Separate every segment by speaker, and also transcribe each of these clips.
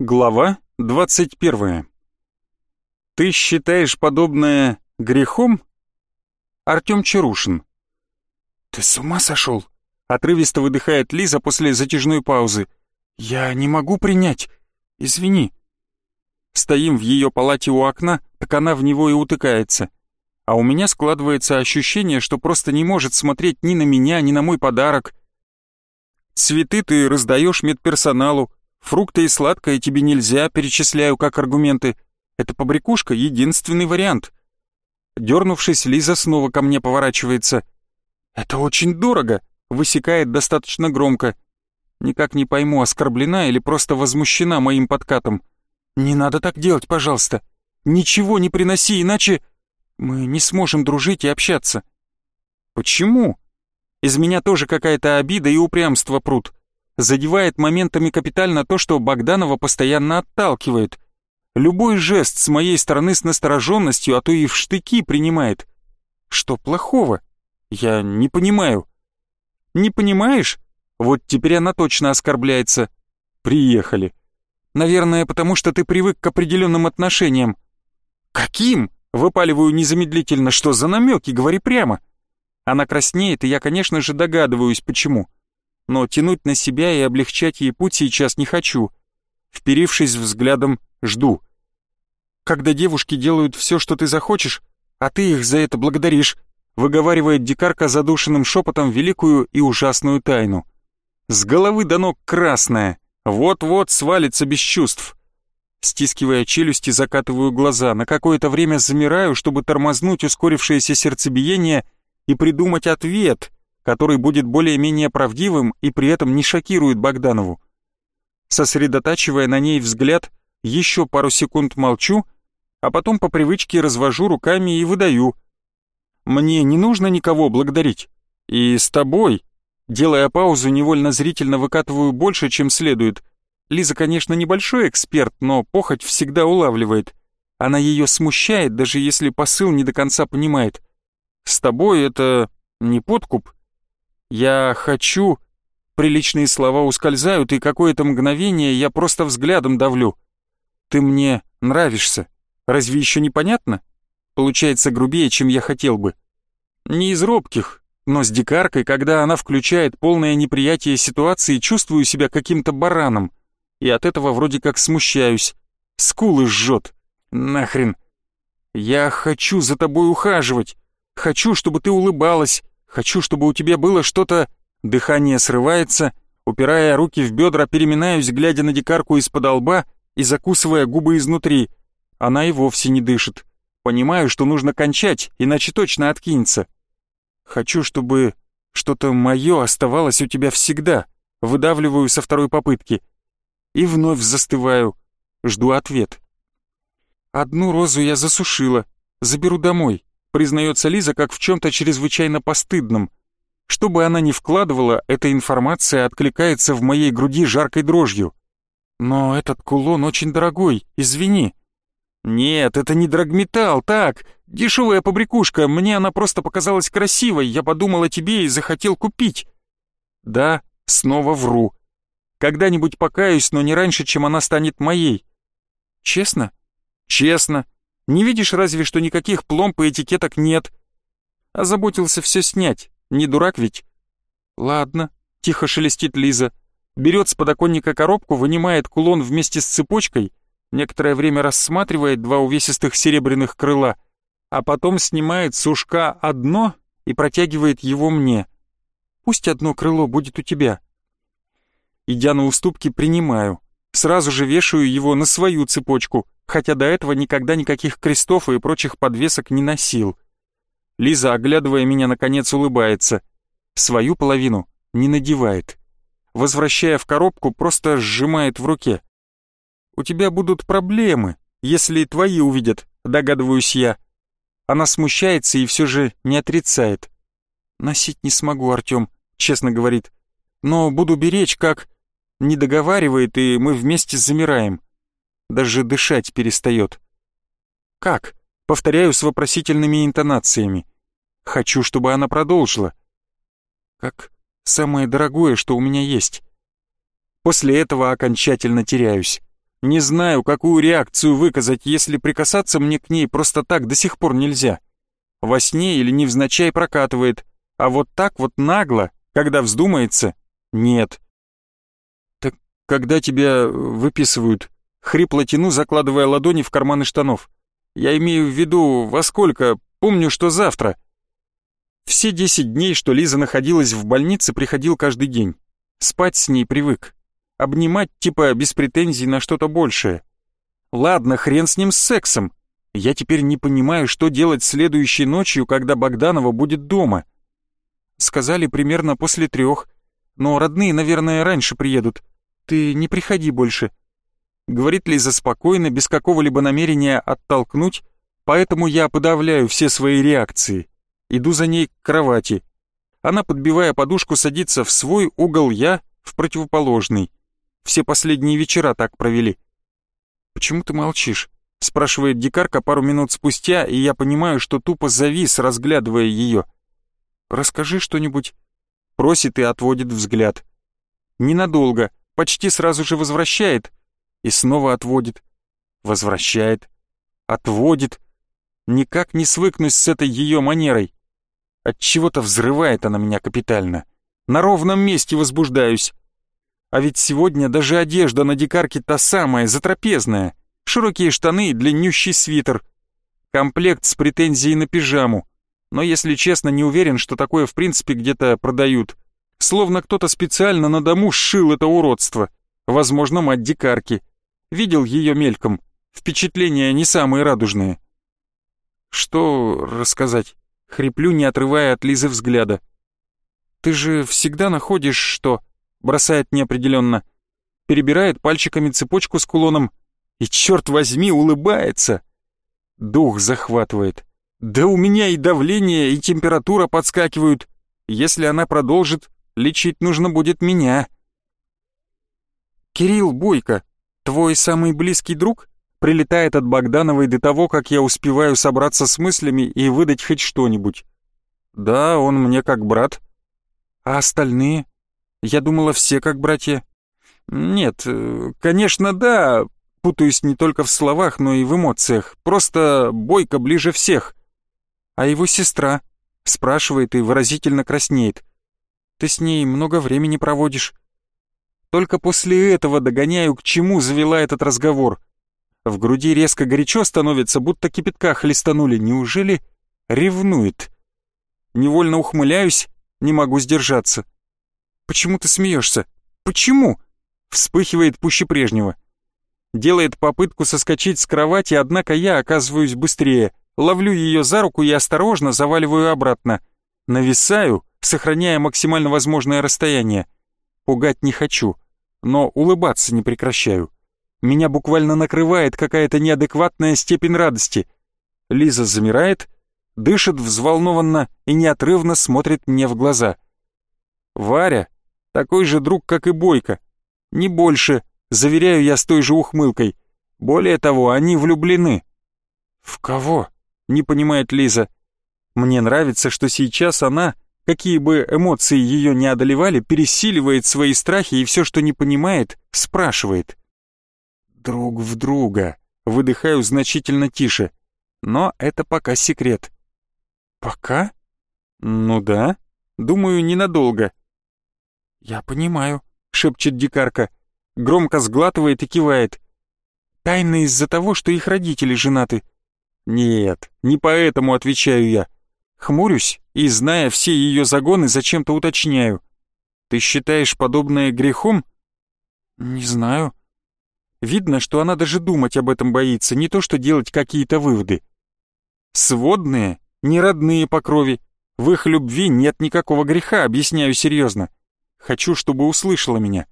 Speaker 1: Глава 21. Ты считаешь подобное грехом? Артём Чарушин.
Speaker 2: Ты с ума сошел?
Speaker 1: Отрывисто выдыхает Лиза после затяжной паузы.
Speaker 2: Я не могу принять. Извини.
Speaker 1: Стоим в её палате у окна, так она в него и утыкается. А у меня складывается ощущение, что просто не может смотреть ни на меня, ни на мой подарок. Цветы ты раздаешь медперсоналу, фрукты и сладкое тебе нельзя, перечисляю как аргументы. Эта побрякушка — единственный вариант. Дернувшись, Лиза снова ко мне поворачивается. «Это очень дорого», — высекает достаточно громко. Никак не пойму, оскорблена или просто возмущена моим подкатом. «Не надо так делать, пожалуйста. Ничего не приноси, иначе мы не сможем дружить и общаться». «Почему?» Из меня тоже какая-то обида и упрямство прут. Задевает моментами капитально то, что Богданова постоянно отталкивает. Любой жест с моей стороны с настороженностью, а то и в штыки принимает. Что плохого? Я не понимаю. Не понимаешь? Вот теперь она точно оскорбляется. Приехали. Наверное, потому что ты привык к определенным отношениям. Каким? Выпаливаю незамедлительно, что за намеки, говори прямо. Она краснеет, и я, конечно же, догадываюсь, почему. Но тянуть на себя и облегчать ей путь сейчас не хочу. Вперившись взглядом, жду. Когда девушки делают все, что ты захочешь, а ты их за это благодаришь, выговаривает дикарка задушенным шепотом великую и ужасную тайну. С головы до ног красная, вот-вот свалится без чувств. Стискивая челюсти, закатываю глаза, на какое-то время замираю, чтобы тормознуть ускорившееся сердцебиение и придумать ответ, который будет более-менее правдивым и при этом не шокирует Богданову. Сосредотачивая на ней взгляд, еще пару секунд молчу, а потом по привычке развожу руками и выдаю. Мне не нужно никого благодарить. И с тобой, делая паузу, невольно зрительно выкатываю больше, чем следует. Лиза, конечно, небольшой эксперт, но похоть всегда улавливает. Она ее смущает, даже если посыл не до конца понимает. С тобой это не подкуп. Я хочу... Приличные слова ускользают, и какое-то мгновение я просто взглядом давлю. Ты мне нравишься. Разве еще не понятно? Получается грубее, чем я хотел бы. Не из робких, но с дикаркой, когда она включает полное неприятие ситуации, чувствую себя каким-то бараном. И от этого вроде как смущаюсь. Скулы жжет. Нахрен. Я хочу за тобой ухаживать. Хочу, чтобы ты улыбалась. Хочу, чтобы у тебя было что-то... Дыхание срывается. Упирая руки в бедра, переминаюсь, глядя на дикарку из-под лба и закусывая губы изнутри. Она и вовсе не дышит. Понимаю, что нужно кончать, иначе точно откинется. Хочу, чтобы что-то мое оставалось у тебя всегда. Выдавливаю со второй попытки. И вновь застываю. Жду ответ. Одну розу я засушила. Заберу домой признается Лиза как в чем-то чрезвычайно постыдном. Что бы она ни вкладывала, эта информация откликается в моей груди жаркой дрожью. Но этот кулон очень дорогой, извини. Нет, это не драгметалл, так, дешевая побрякушка, мне она просто показалась красивой, я подумал о тебе и захотел купить. Да, снова вру. Когда-нибудь покаюсь, но не раньше, чем она станет моей. Честно? Честно. Не видишь разве, что никаких пломб и этикеток нет? Озаботился все снять, не дурак ведь? Ладно, тихо шелестит Лиза. Берет с подоконника коробку, вынимает кулон вместе с цепочкой, некоторое время рассматривает два увесистых серебряных крыла, а потом снимает с ушка одно и протягивает его мне. Пусть одно крыло будет у тебя. Идя на уступки, принимаю. Сразу же вешаю его на свою цепочку — хотя до этого никогда никаких крестов и прочих подвесок не носил. Лиза, оглядывая меня, наконец улыбается. Свою половину не надевает. Возвращая в коробку, просто сжимает в руке. «У тебя будут проблемы, если твои увидят», догадываюсь я. Она смущается и все же не отрицает. «Носить не смогу, Артем», честно говорит. «Но буду беречь, как...» Не договаривает, и мы вместе замираем даже дышать перестает. «Как?» — повторяю с вопросительными интонациями. Хочу, чтобы она продолжила. «Как самое дорогое, что у меня есть». После этого окончательно теряюсь. Не знаю, какую реакцию выказать, если прикасаться мне к ней просто так до сих пор нельзя. Во сне или невзначай прокатывает, а вот так вот нагло, когда вздумается, нет. Так когда тебя выписывают, хрипло тяну, закладывая ладони в карманы штанов. Я имею в виду, во сколько, помню, что завтра. Все десять дней, что Лиза находилась в больнице, приходил каждый день. Спать с ней привык. Обнимать типа без претензий на что-то большее. Ладно, хрен с ним с сексом. Я теперь не понимаю, что делать следующей ночью, когда Богданова будет дома. Сказали примерно после трех, но родные, наверное, раньше приедут. Ты не приходи больше. Говорит Лиза спокойно, без какого-либо намерения оттолкнуть, поэтому я подавляю все свои реакции. Иду за ней к кровати. Она, подбивая подушку, садится в свой угол, я в противоположный. Все последние вечера так провели. «Почему ты молчишь?» — спрашивает дикарка пару минут спустя, и я понимаю, что тупо завис, разглядывая ее. «Расскажи что-нибудь». Просит и отводит взгляд. Ненадолго, почти сразу же возвращает. И снова отводит. Возвращает. Отводит. Никак не свыкнусь с этой ее манерой. От чего то взрывает она меня капитально. На ровном месте возбуждаюсь. А ведь сегодня даже одежда на дикарке та самая, затрапезная. Широкие штаны и длиннющий свитер. Комплект с претензией на пижаму. Но, если честно, не уверен, что такое в принципе где-то продают. Словно кто-то специально на дому сшил это уродство. Возможно, мать дикарки. Видел ее мельком. Впечатления не самые радужные. «Что рассказать?» — хриплю, не отрывая от Лизы взгляда. «Ты же всегда находишь что?» — бросает неопределенно. Перебирает пальчиками цепочку с кулоном и, черт возьми, улыбается. Дух захватывает. Да у меня и давление, и температура подскакивают. Если она продолжит, лечить нужно будет меня. «Кирилл Бойко, твой самый близкий друг?» прилетает от Богдановой до того, как я успеваю собраться с мыслями и выдать хоть что-нибудь. Да, он мне как брат. А остальные? Я думала, все как братья. Нет, э, конечно, да, путаюсь не только в словах, но и в эмоциях. Просто Бойко ближе всех. А его сестра? Спрашивает и выразительно краснеет. Ты с ней много времени проводишь. Только после этого догоняю, к чему завела этот разговор — в груди резко горячо становится, будто кипятка хлестанули. Неужели ревнует? Невольно ухмыляюсь, не могу сдержаться. «Почему ты смеешься? Почему?» Вспыхивает пуще прежнего. Делает попытку соскочить с кровати, однако я оказываюсь быстрее. Ловлю ее за руку и осторожно заваливаю обратно. Нависаю, сохраняя максимально возможное расстояние. Пугать не хочу, но улыбаться не прекращаю. Меня буквально накрывает какая-то неадекватная степень радости. Лиза замирает, дышит взволнованно и неотрывно смотрит мне в глаза. Варя — такой же друг, как и Бойко. Не больше, заверяю я с той же ухмылкой. Более того, они влюблены. «В кого?» — не понимает Лиза. Мне нравится, что сейчас она, какие бы эмоции ее не одолевали, пересиливает свои страхи и все, что не понимает, спрашивает друг в друга. Выдыхаю значительно тише. Но это пока секрет. Пока? Ну да. Думаю, ненадолго. Я понимаю, шепчет дикарка. Громко сглатывает и кивает. Тайна из-за того, что их родители женаты. Нет, не поэтому отвечаю я. Хмурюсь и, зная все ее загоны, зачем-то уточняю. Ты считаешь подобное грехом? Не знаю. Видно, что она даже думать об этом боится, не то что делать какие-то выводы. Сводные, не родные по крови. В их любви нет никакого греха, объясняю серьезно. Хочу, чтобы услышала меня.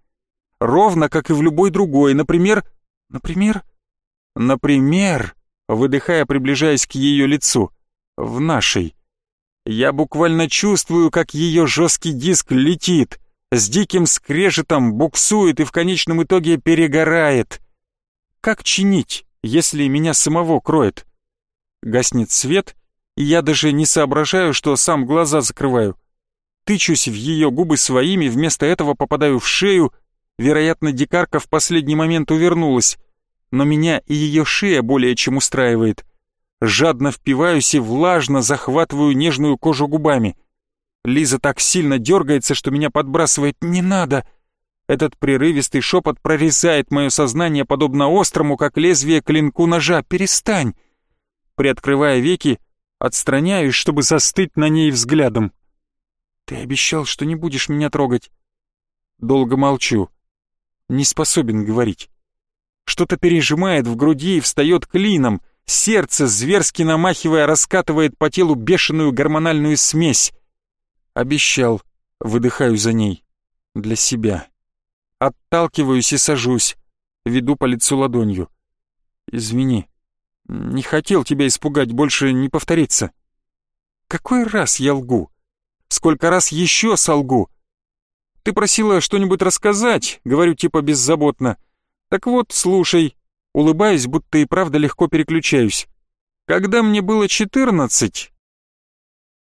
Speaker 1: Ровно, как и в любой другой, например... Например? Например, выдыхая, приближаясь к ее лицу, в нашей. Я буквально чувствую, как ее жесткий диск летит, с диким скрежетом буксует и в конечном итоге перегорает. Как чинить, если меня самого кроет? Гаснет свет, и я даже не соображаю, что сам глаза закрываю. Тычусь в ее губы своими, вместо этого попадаю в шею. Вероятно, дикарка в последний момент увернулась. но меня и ее шея более чем устраивает. Жадно впиваюсь и влажно захватываю нежную кожу губами. Лиза так сильно дергается, что меня подбрасывает «не надо». Этот прерывистый шепот прорезает мое сознание, подобно острому, как лезвие клинку ножа. «Перестань!» Приоткрывая веки, отстраняюсь, чтобы застыть на ней взглядом. «Ты обещал, что не будешь меня трогать». Долго молчу. Не способен говорить. Что-то пережимает в груди и встает клином. Сердце, зверски намахивая, раскатывает по телу бешеную гормональную смесь. Обещал. Выдыхаю за ней. Для себя. Отталкиваюсь и сажусь. Веду по лицу ладонью. Извини. Не хотел тебя испугать, больше не повторится. Какой раз я лгу? Сколько раз еще солгу? Ты просила что-нибудь рассказать, говорю типа беззаботно. Так вот, слушай. Улыбаюсь, будто и правда легко переключаюсь. Когда мне было четырнадцать,